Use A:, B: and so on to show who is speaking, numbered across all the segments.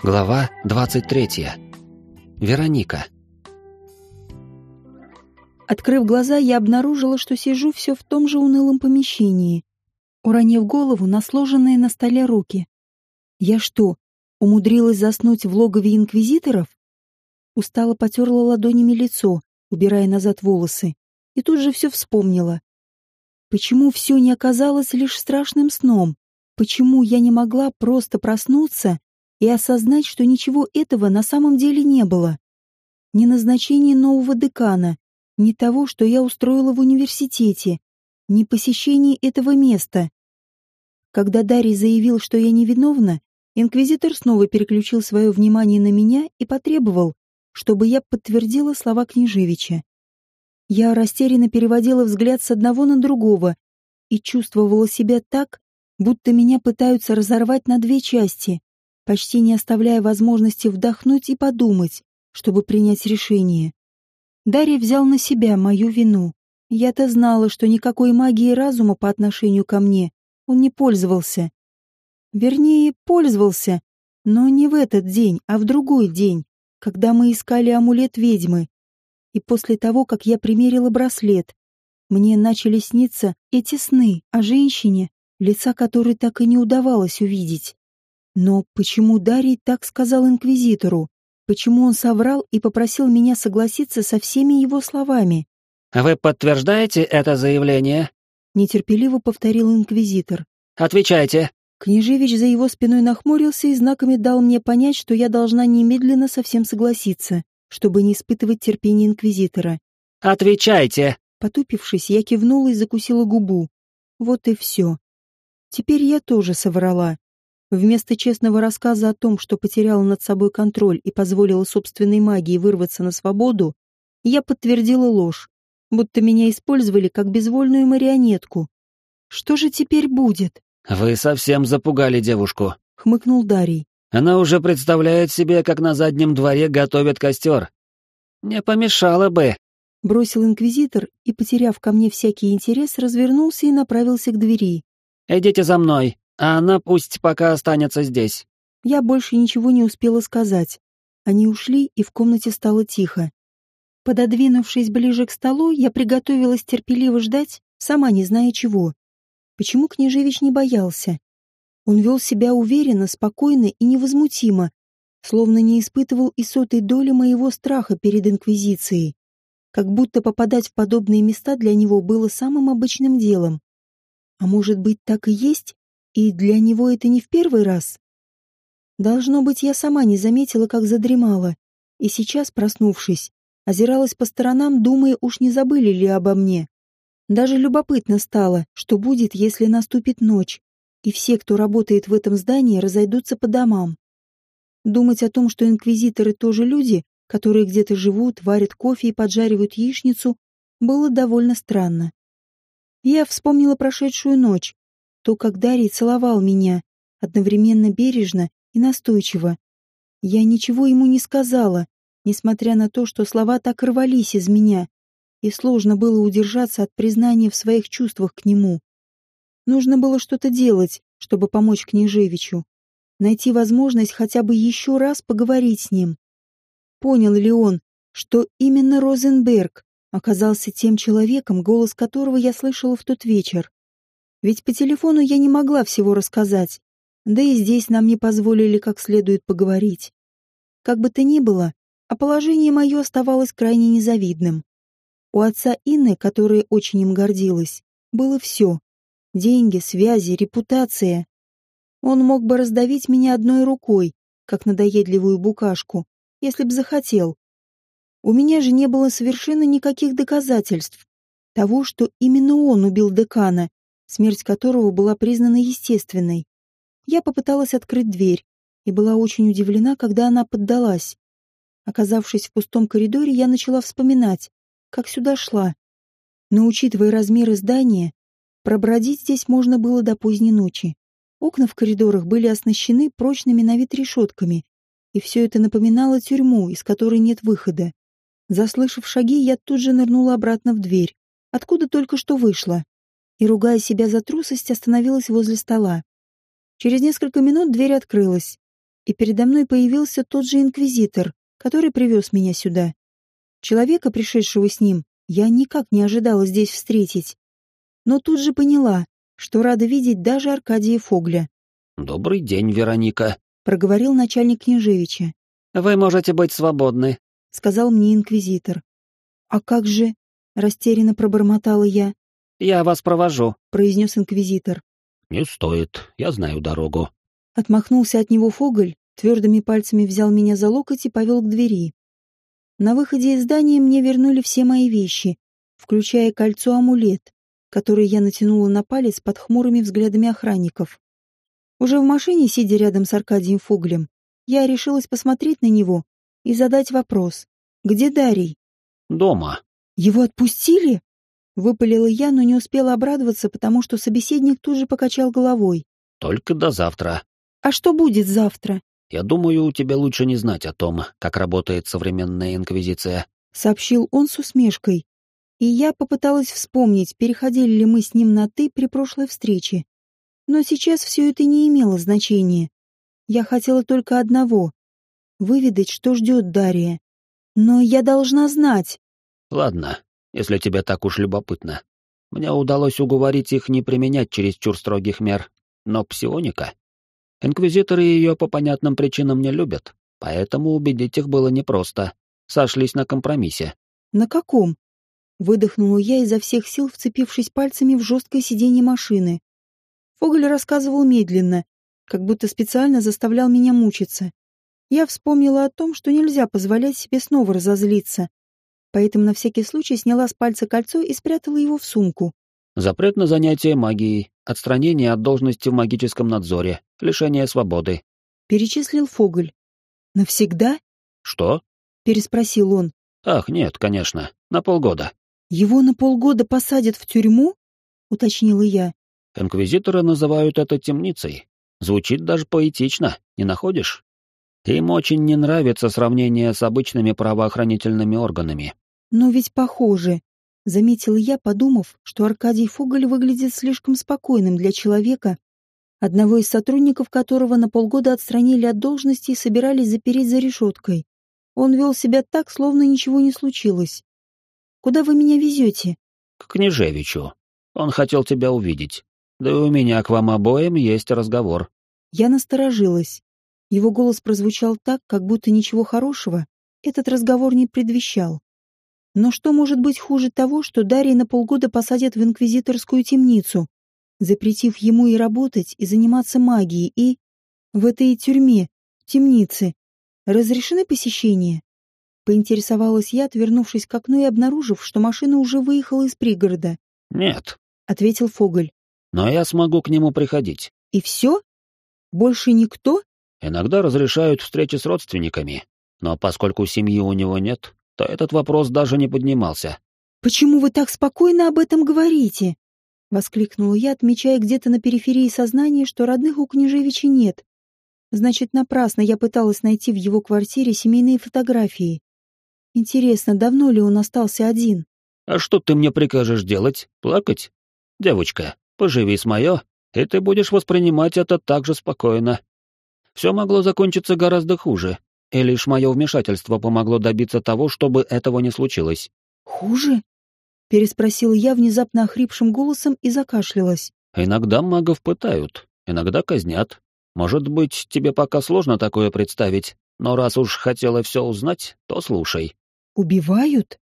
A: Глава 23. Вероника.
B: Открыв глаза, я обнаружила, что сижу все в том же унылом помещении, уронив голову на сложенные на столе руки. Я что, умудрилась заснуть в логове инквизиторов? Устало потерла ладонями лицо, убирая назад волосы, и тут же все вспомнила. Почему все не оказалось лишь страшным сном? Почему я не могла просто проснуться и осознать, что ничего этого на самом деле не было. Ни назначения нового декана, ни того, что я устроила в университете, ни посещения этого места. Когда Дарий заявил, что я невиновна, инквизитор снова переключил свое внимание на меня и потребовал, чтобы я подтвердила слова княжевича. Я растерянно переводила взгляд с одного на другого и чувствовала себя так, будто меня пытаются разорвать на две части почти не оставляя возможности вдохнуть и подумать, чтобы принять решение. Дарья взял на себя мою вину. Я-то знала, что никакой магии разума по отношению ко мне он не пользовался. Вернее, пользовался, но не в этот день, а в другой день, когда мы искали амулет ведьмы. И после того, как я примерила браслет, мне начали сниться эти сны о женщине, лица которой так и не удавалось увидеть. Но почему Дарий так сказал инквизитору? Почему он соврал и попросил меня согласиться со всеми его словами?
A: «Вы подтверждаете это заявление?»
B: Нетерпеливо повторил инквизитор.
A: «Отвечайте».
B: Княжевич за его спиной нахмурился и знаками дал мне понять, что я должна немедленно совсем согласиться, чтобы не испытывать терпение инквизитора.
A: «Отвечайте!»
B: Потупившись, я кивнула и закусила губу. Вот и все. Теперь я тоже соврала. Вместо честного рассказа о том, что потеряла над собой контроль и позволила собственной магии вырваться на свободу, я подтвердила ложь, будто меня использовали как безвольную марионетку. Что же теперь будет?
A: «Вы совсем запугали девушку», —
B: хмыкнул Дарий.
A: «Она уже представляет себе, как на заднем дворе готовят костер. Не помешало бы».
B: Бросил инквизитор и, потеряв ко мне всякий интерес, развернулся и направился к двери.
A: «Идите за мной», а она пусть пока останется здесь.
B: Я больше ничего не успела сказать. Они ушли, и в комнате стало тихо. Пододвинувшись ближе к столу, я приготовилась терпеливо ждать, сама не зная чего. Почему Княжевич не боялся? Он вел себя уверенно, спокойно и невозмутимо, словно не испытывал и сотой доли моего страха перед Инквизицией. Как будто попадать в подобные места для него было самым обычным делом. А может быть, так и есть? И для него это не в первый раз? Должно быть, я сама не заметила, как задремала, и сейчас, проснувшись, озиралась по сторонам, думая, уж не забыли ли обо мне. Даже любопытно стало, что будет, если наступит ночь, и все, кто работает в этом здании, разойдутся по домам. Думать о том, что инквизиторы тоже люди, которые где-то живут, варят кофе и поджаривают яичницу, было довольно странно. Я вспомнила прошедшую ночь, то, как Дарий целовал меня, одновременно бережно и настойчиво. Я ничего ему не сказала, несмотря на то, что слова так рвались из меня, и сложно было удержаться от признания в своих чувствах к нему. Нужно было что-то делать, чтобы помочь княжевичу, найти возможность хотя бы еще раз поговорить с ним. Понял ли он, что именно Розенберг оказался тем человеком, голос которого я слышала в тот вечер? Ведь по телефону я не могла всего рассказать, да и здесь нам не позволили как следует поговорить. Как бы то ни было, а положение мое оставалось крайне незавидным. У отца Инны, которая очень им гордилась, было все. Деньги, связи, репутация. Он мог бы раздавить меня одной рукой, как надоедливую букашку, если б захотел. У меня же не было совершенно никаких доказательств того, что именно он убил декана смерть которого была признана естественной. Я попыталась открыть дверь и была очень удивлена, когда она поддалась. Оказавшись в пустом коридоре, я начала вспоминать, как сюда шла. Но, учитывая размеры здания, пробродить здесь можно было до поздней ночи. Окна в коридорах были оснащены прочными на вид решетками, и все это напоминало тюрьму, из которой нет выхода. Заслышав шаги, я тут же нырнула обратно в дверь, откуда только что вышла и, ругая себя за трусость, остановилась возле стола. Через несколько минут дверь открылась, и передо мной появился тот же инквизитор, который привез меня сюда. Человека, пришедшего с ним, я никак не ожидала здесь встретить. Но тут же поняла, что рада видеть даже Аркадия Фогля.
A: «Добрый день, Вероника», —
B: проговорил начальник Княжевича.
A: «Вы можете быть свободны», —
B: сказал мне инквизитор. «А как же...» — растерянно пробормотала я.
A: «Я вас провожу», —
B: произнес инквизитор.
A: «Не стоит, я знаю дорогу».
B: Отмахнулся от него Фоголь, твердыми пальцами взял меня за локоть и повел к двери. На выходе из здания мне вернули все мои вещи, включая кольцо-амулет, которое я натянула на палец под хмурыми взглядами охранников. Уже в машине, сидя рядом с Аркадием Фоглем, я решилась посмотреть на него и задать вопрос. «Где Дарий?»
A: «Дома».
B: «Его отпустили?» Выпалила я, но не успела обрадоваться, потому что собеседник тут же покачал головой.
A: «Только до завтра».
B: «А что будет завтра?»
A: «Я думаю, тебе лучше не знать о том, как работает современная инквизиция», —
B: сообщил он с усмешкой. И я попыталась вспомнить, переходили ли мы с ним на «ты» при прошлой встрече. Но сейчас все это не имело значения. Я хотела только одного — выведать, что ждет Дарья. Но я должна знать.
A: «Ладно, если тебе так уж любопытно. Мне удалось уговорить их не применять чересчур строгих мер, но псионика Инквизиторы ее по понятным причинам не любят, поэтому убедить их было непросто. Сошлись на компромиссе.
B: «На каком?» Выдохнула я изо всех сил, вцепившись пальцами в жесткое сиденье машины. Фоголь рассказывал медленно, как будто специально заставлял меня мучиться. Я вспомнила о том, что нельзя позволять себе снова разозлиться, поэтому на всякий случай сняла с пальца кольцо и спрятала его в сумку.
A: Запрет на занятие магией, отстранение от должности в магическом надзоре, лишение свободы.
B: Перечислил Фоголь. Навсегда?
A: Что?
B: Переспросил он.
A: Ах, нет, конечно, на полгода.
B: Его на полгода посадят в тюрьму? Уточнила я.
A: Инквизиторы называют это темницей. Звучит даже поэтично, не находишь? Им очень не нравится сравнение с обычными правоохранительными органами.
B: Но ведь похоже. Заметила я, подумав, что Аркадий Фоголь выглядит слишком спокойным для человека, одного из сотрудников которого на полгода отстранили от должности и собирались запереть за решеткой. Он вел себя так, словно ничего не случилось. «Куда вы меня везете?»
A: «К Княжевичу. Он хотел тебя увидеть. Да и у меня к вам обоим есть разговор».
B: Я насторожилась. Его голос прозвучал так, как будто ничего хорошего этот разговор не предвещал. Но что может быть хуже того, что Дарья на полгода посадят в инквизиторскую темницу, запретив ему и работать, и заниматься магией, и... В этой тюрьме, темнице, разрешены посещения? Поинтересовалась я, отвернувшись к окну и обнаружив, что машина уже выехала из пригорода.
A: «Нет», —
B: ответил Фоголь.
A: «Но я смогу к нему приходить».
B: «И все? Больше никто?»
A: «Иногда разрешают встречи с родственниками, но поскольку семьи у него нет, то этот вопрос даже не поднимался.
B: «Почему вы так спокойно об этом говорите?» — воскликнула я, отмечая где-то на периферии сознания, что родных у Княжевича нет. Значит, напрасно я пыталась найти в его квартире семейные фотографии. Интересно, давно ли он остался один?
A: «А что ты мне прикажешь делать? Плакать? Девочка, поживи с моё, и ты будешь воспринимать это так же спокойно. Все могло закончиться гораздо хуже, и лишь мое вмешательство помогло добиться того, чтобы этого не случилось.
B: «Хуже?» — переспросила я внезапно охрипшим голосом и закашлялась.
A: «Иногда магов пытают, иногда казнят. Может быть, тебе пока сложно такое представить, но раз уж хотела все узнать, то слушай».
B: «Убивают?»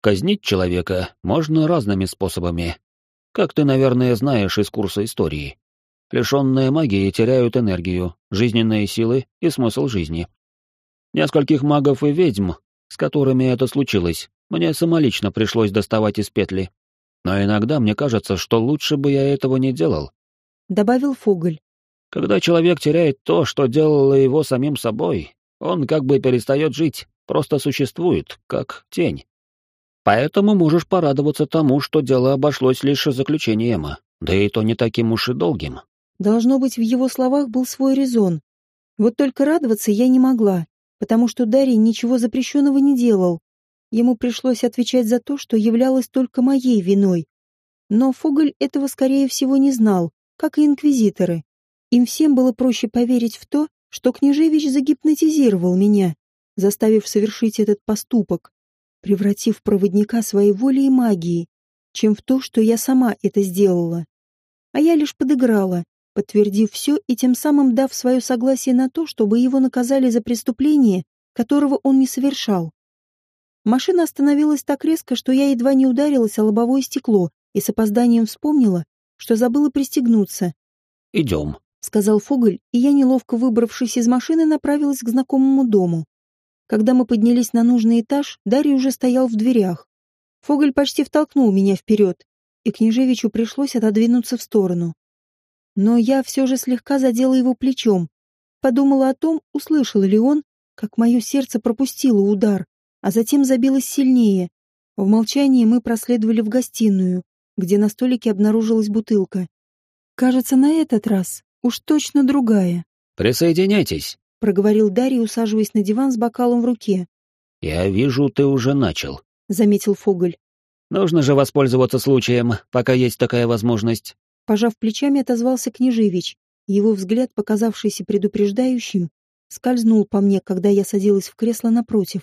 A: Казнить человека можно разными способами. Как ты, наверное, знаешь из курса истории. Лишенные магии теряют энергию, жизненные силы и смысл жизни. Нескольких магов и ведьм, с которыми это случилось, мне самолично пришлось доставать из петли. Но иногда мне кажется, что лучше бы я этого не делал.
B: Добавил Фоголь.
A: Когда человек теряет то, что делало его самим собой, он как бы перестает жить, просто существует, как тень. Поэтому можешь порадоваться тому, что дело обошлось лишь заключением, да и то не таким уж и долгим.
B: Должно быть, в его словах был свой резон. Вот только радоваться я не могла потому что Дарий ничего запрещенного не делал. Ему пришлось отвечать за то, что являлось только моей виной. Но Фоголь этого, скорее всего, не знал, как и инквизиторы. Им всем было проще поверить в то, что княжевич загипнотизировал меня, заставив совершить этот поступок, превратив проводника своей воли и магии, чем в то, что я сама это сделала. А я лишь подыграла, подтвердив все и тем самым дав свое согласие на то, чтобы его наказали за преступление, которого он не совершал. Машина остановилась так резко, что я едва не ударилась о лобовое стекло и с опозданием вспомнила, что забыла пристегнуться.
A: «Идем», —
B: сказал Фуголь, и я, неловко выбравшись из машины, направилась к знакомому дому. Когда мы поднялись на нужный этаж, Дарья уже стоял в дверях. Фоголь почти втолкнул меня вперед, и княжевичу пришлось отодвинуться в сторону. Но я все же слегка задела его плечом, подумала о том, услышал ли он, как мое сердце пропустило удар, а затем забилось сильнее. В молчании мы проследовали в гостиную, где на столике обнаружилась бутылка. Кажется, на этот раз уж точно другая.
A: «Присоединяйтесь», —
B: проговорил Дарья, усаживаясь на диван с бокалом в руке.
A: «Я вижу, ты уже начал», —
B: заметил Фоголь.
A: «Нужно же воспользоваться случаем, пока есть такая возможность».
B: Пожав плечами, отозвался Княжевич. Его взгляд, показавшийся предупреждающим, скользнул по мне, когда я садилась в кресло напротив.